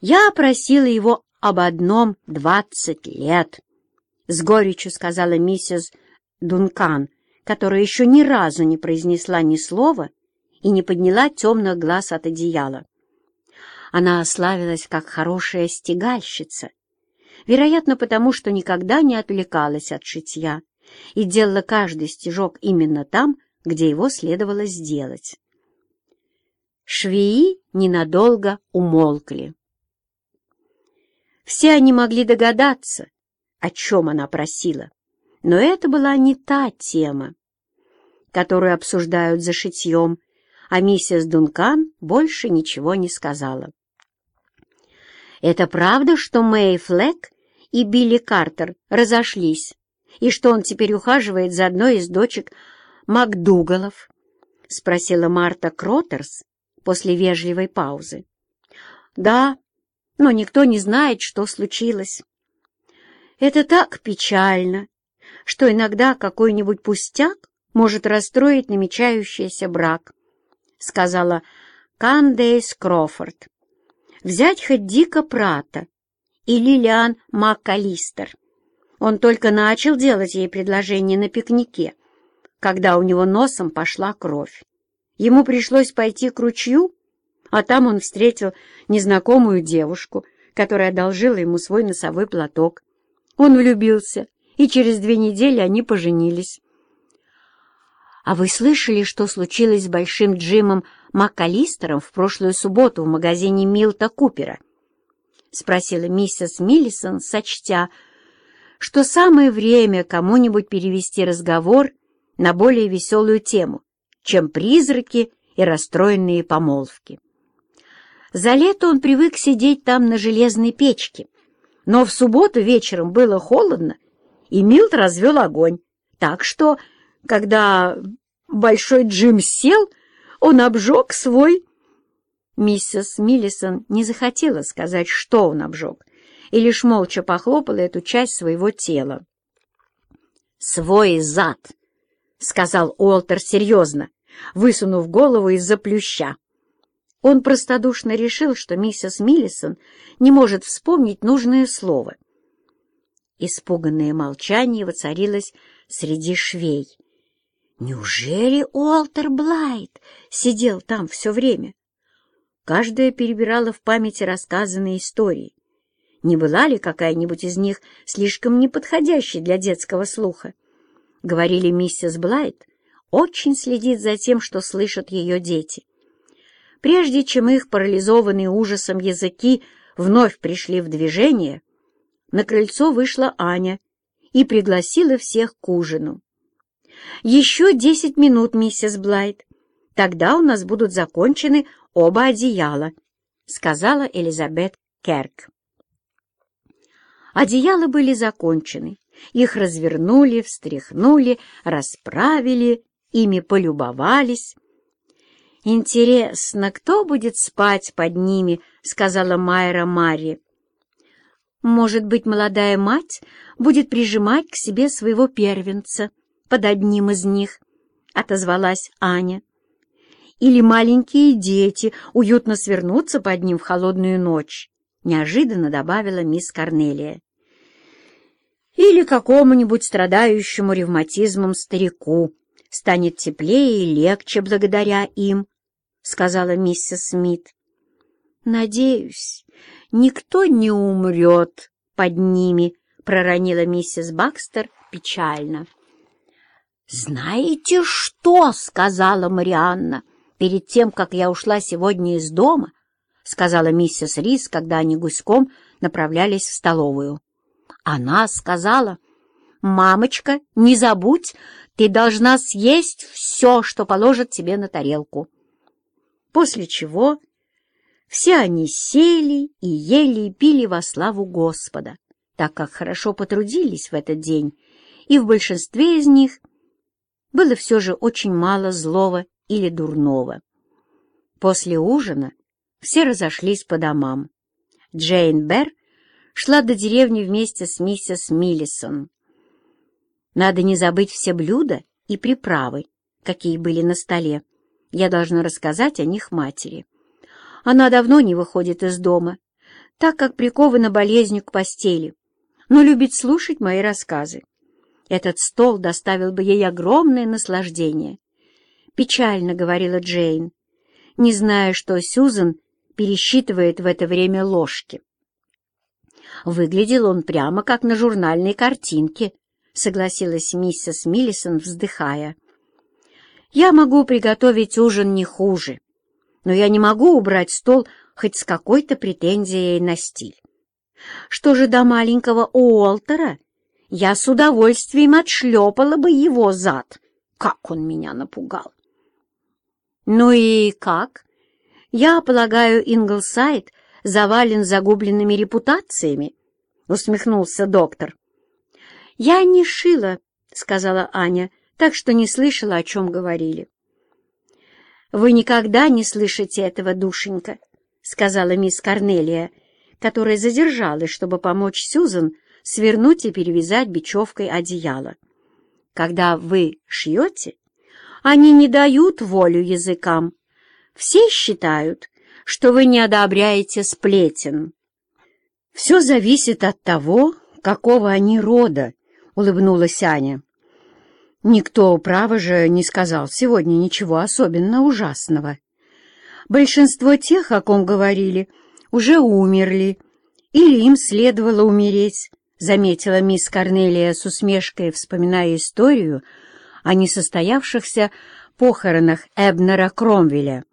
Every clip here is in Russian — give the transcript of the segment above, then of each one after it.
Я просила его об одном двадцать лет, — с горечью сказала миссис Дункан, которая еще ни разу не произнесла ни слова и не подняла темных глаз от одеяла. Она славилась как хорошая стегальщица, вероятно, потому что никогда не отвлекалась от шитья и делала каждый стежок именно там, где его следовало сделать. Швеи ненадолго умолкли. Все они могли догадаться, о чем она просила, но это была не та тема, которую обсуждают за шитьем, а миссис Дункан больше ничего не сказала. «Это правда, что Мэй Флэк и Билли Картер разошлись, и что он теперь ухаживает за одной из дочек Макдугалов?» — спросила Марта Кротерс после вежливой паузы. «Да, но никто не знает, что случилось. Это так печально, что иногда какой-нибудь пустяк может расстроить намечающийся брак», — сказала Кандейс Крофорд. «Взять хоть Дика Прата и Лилиан МакКалистер. Он только начал делать ей предложение на пикнике, когда у него носом пошла кровь. Ему пришлось пойти к ручью, а там он встретил незнакомую девушку, которая одолжила ему свой носовой платок. Он влюбился, и через две недели они поженились. «А вы слышали, что случилось с Большим Джимом МакКалистером в прошлую субботу в магазине Милта Купера?» — спросила миссис Миллисон, сочтя, что самое время кому-нибудь перевести разговор на более веселую тему, чем призраки и расстроенные помолвки. За лето он привык сидеть там на железной печке, но в субботу вечером было холодно, и Милт развел огонь, так что, когда Большой Джим сел, он обжег свой... Миссис Миллисон не захотела сказать, что он обжег, и лишь молча похлопала эту часть своего тела. «Свой зад!» — сказал Уолтер серьезно, высунув голову из-за плюща. Он простодушно решил, что миссис Миллисон не может вспомнить нужное слово. Испуганное молчание воцарилось среди швей. Неужели Уолтер Блайт сидел там все время? Каждая перебирала в памяти рассказанные истории. Не была ли какая-нибудь из них слишком неподходящей для детского слуха? Говорили, миссис Блайт очень следит за тем, что слышат ее дети. Прежде чем их парализованные ужасом языки вновь пришли в движение, на крыльцо вышла Аня и пригласила всех к ужину. «Еще десять минут, миссис Блайт. Тогда у нас будут закончены оба одеяла», — сказала Элизабет Керк. Одеяла были закончены. Их развернули, встряхнули, расправили, ими полюбовались. «Интересно, кто будет спать под ними?» — сказала Майра Мари. «Может быть, молодая мать будет прижимать к себе своего первенца под одним из них?» — отозвалась Аня. «Или маленькие дети уютно свернутся под ним в холодную ночь», — неожиданно добавила мисс Корнелия или какому-нибудь страдающему ревматизмом старику станет теплее и легче благодаря им, — сказала миссис Смит. — Надеюсь, никто не умрет под ними, — проронила миссис Бакстер печально. — Знаете что? — сказала Марианна. — Перед тем, как я ушла сегодня из дома, — сказала миссис Рис, когда они гуськом направлялись в столовую. Она сказала, «Мамочка, не забудь, ты должна съесть все, что положат тебе на тарелку». После чего все они сели и ели и пили во славу Господа, так как хорошо потрудились в этот день, и в большинстве из них было все же очень мало злого или дурного. После ужина все разошлись по домам. Джейн Берр шла до деревни вместе с миссис Миллисон. Надо не забыть все блюда и приправы, какие были на столе. Я должна рассказать о них матери. Она давно не выходит из дома, так как прикована болезнью к постели, но любит слушать мои рассказы. Этот стол доставил бы ей огромное наслаждение. Печально, — говорила Джейн, не зная, что Сьюзен пересчитывает в это время ложки. Выглядел он прямо как на журнальной картинке, — согласилась миссис Миллисон, вздыхая. «Я могу приготовить ужин не хуже, но я не могу убрать стол хоть с какой-то претензией на стиль. Что же до маленького Уолтера? Я с удовольствием отшлепала бы его зад. Как он меня напугал! Ну и как? Я полагаю, Инглсайд завален загубленными репутациями, усмехнулся доктор. Я не шила, сказала Аня, так что не слышала, о чем говорили. Вы никогда не слышите этого, душенька, сказала мисс Корнелия, которая задержалась, чтобы помочь Сюзан свернуть и перевязать бечевкой одеяло. Когда вы шьете, они не дают волю языкам. Все считают, что вы не одобряете сплетен. Все зависит от того, какого они рода, — улыбнулась Аня. Никто, право же, не сказал сегодня ничего особенно ужасного. Большинство тех, о ком говорили, уже умерли, или им следовало умереть, — заметила мисс Корнелия с усмешкой, вспоминая историю о несостоявшихся похоронах Эбнера Кромвеля.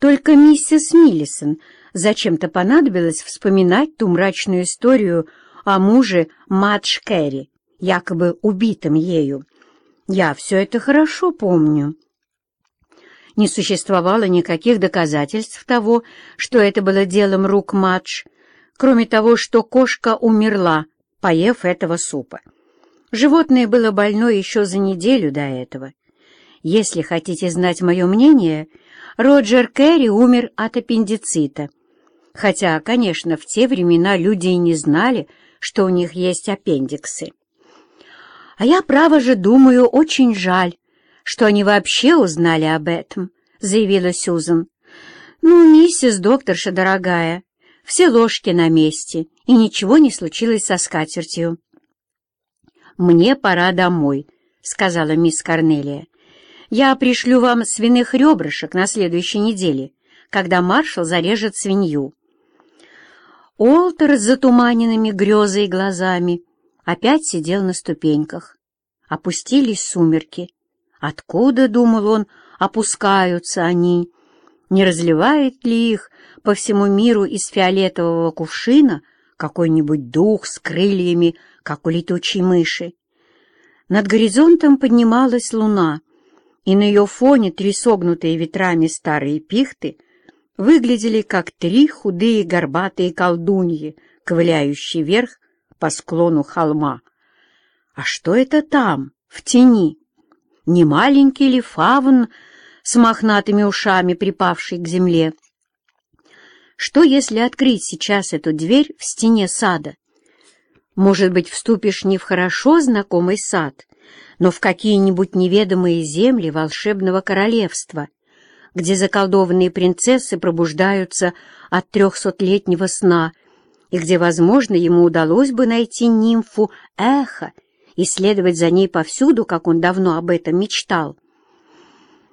Только миссис Миллисон зачем-то понадобилось вспоминать ту мрачную историю о муже Мадж Керри, якобы убитом ею. Я все это хорошо помню не существовало никаких доказательств того, что это было делом рук Мадж, кроме того, что кошка умерла, поев этого супа. Животное было больно еще за неделю до этого. Если хотите знать мое мнение, Роджер Керри умер от аппендицита. Хотя, конечно, в те времена люди и не знали, что у них есть аппендиксы. А я, право же, думаю, очень жаль, что они вообще узнали об этом», — заявила Сюзан. «Ну, миссис докторша дорогая, все ложки на месте, и ничего не случилось со скатертью». «Мне пора домой», — сказала мисс Корнелия. «Я пришлю вам свиных ребрышек на следующей неделе, когда маршал зарежет свинью». Уолтер с затуманенными грезой глазами опять сидел на ступеньках. Опустились сумерки. Откуда, думал он, опускаются они? Не разливает ли их по всему миру из фиолетового кувшина какой-нибудь дух с крыльями, как у летучей мыши? Над горизонтом поднималась луна, и на ее фоне три согнутые ветрами старые пихты выглядели как три худые горбатые колдуньи, ковыляющие вверх по склону холма. А что это там, в тени? не маленький ли фавн с мохнатыми ушами, припавший к земле? Что, если открыть сейчас эту дверь в стене сада? Может быть, вступишь не в хорошо знакомый сад, но в какие-нибудь неведомые земли волшебного королевства, где заколдованные принцессы пробуждаются от трехсотлетнего сна, и где, возможно, ему удалось бы найти нимфу Эхо и следовать за ней повсюду, как он давно об этом мечтал.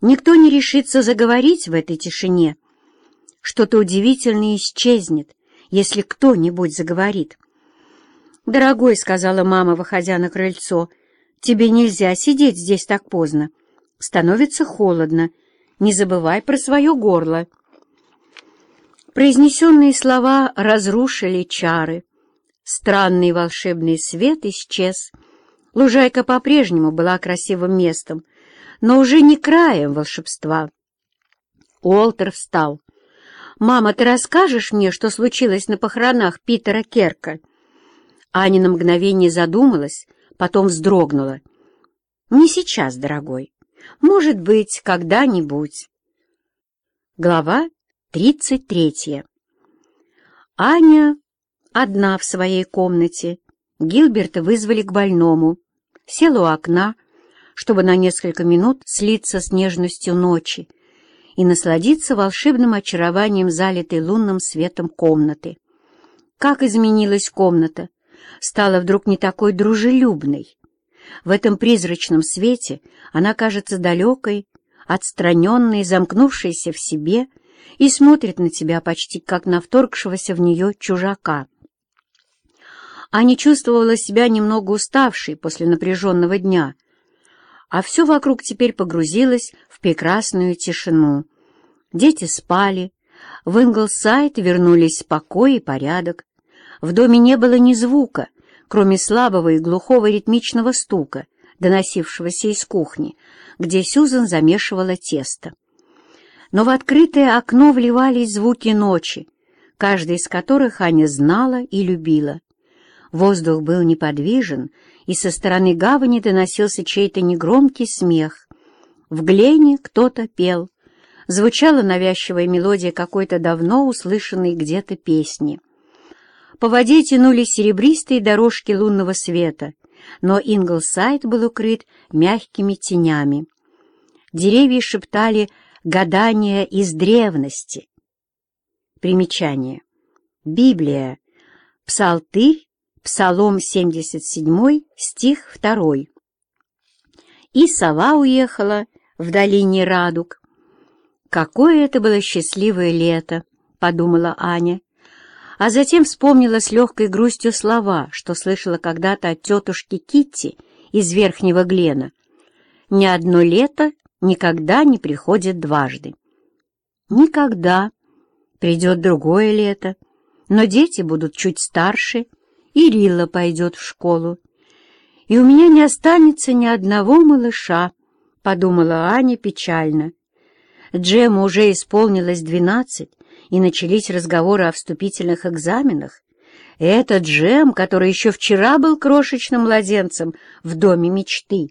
Никто не решится заговорить в этой тишине. Что-то удивительное исчезнет, если кто-нибудь заговорит. «Дорогой», — сказала мама, выходя на крыльцо, — «тебе нельзя сидеть здесь так поздно. Становится холодно. Не забывай про свое горло». Произнесенные слова разрушили чары. Странный волшебный свет исчез — Лужайка по-прежнему была красивым местом, но уже не краем волшебства. Уолтер встал. «Мама, ты расскажешь мне, что случилось на похоронах Питера Керка?» Аня на мгновение задумалась, потом вздрогнула. «Не сейчас, дорогой. Может быть, когда-нибудь». Глава тридцать третья. Аня одна в своей комнате. Гилберта вызвали к больному села у окна, чтобы на несколько минут слиться с нежностью ночи и насладиться волшебным очарованием залитой лунным светом комнаты. как изменилась комната, стала вдруг не такой дружелюбной. В этом призрачном свете она кажется далекой, отстраненной, замкнувшейся в себе и смотрит на тебя почти как на вторгшегося в нее чужака. Аня чувствовала себя немного уставшей после напряженного дня, а все вокруг теперь погрузилось в прекрасную тишину. Дети спали, в Инглсайд вернулись покой и порядок. В доме не было ни звука, кроме слабого и глухого ритмичного стука, доносившегося из кухни, где Сюзан замешивала тесто. Но в открытое окно вливались звуки ночи, каждый из которых Аня знала и любила. Воздух был неподвижен, и со стороны гавани доносился чей-то негромкий смех. В Глене кто-то пел. Звучала навязчивая мелодия какой-то давно услышанной где-то песни. По воде тянулись серебристые дорожки лунного света, но Инглсайд был укрыт мягкими тенями. Деревья шептали «гадания из древности». Примечание. Библия. Псалтырь, Псалом 77, стих 2. И сова уехала в долине Радуг. «Какое это было счастливое лето!» — подумала Аня а затем вспомнила с легкой грустью слова, что слышала когда-то от тетушки Китти из Верхнего Глена. «Ни одно лето никогда не приходит дважды». «Никогда. Придет другое лето, но дети будут чуть старше, и Рилла пойдет в школу. И у меня не останется ни одного малыша», — подумала Аня печально. Джему уже исполнилось двенадцать, и начались разговоры о вступительных экзаменах. Этот Джем, который еще вчера был крошечным младенцем в доме мечты,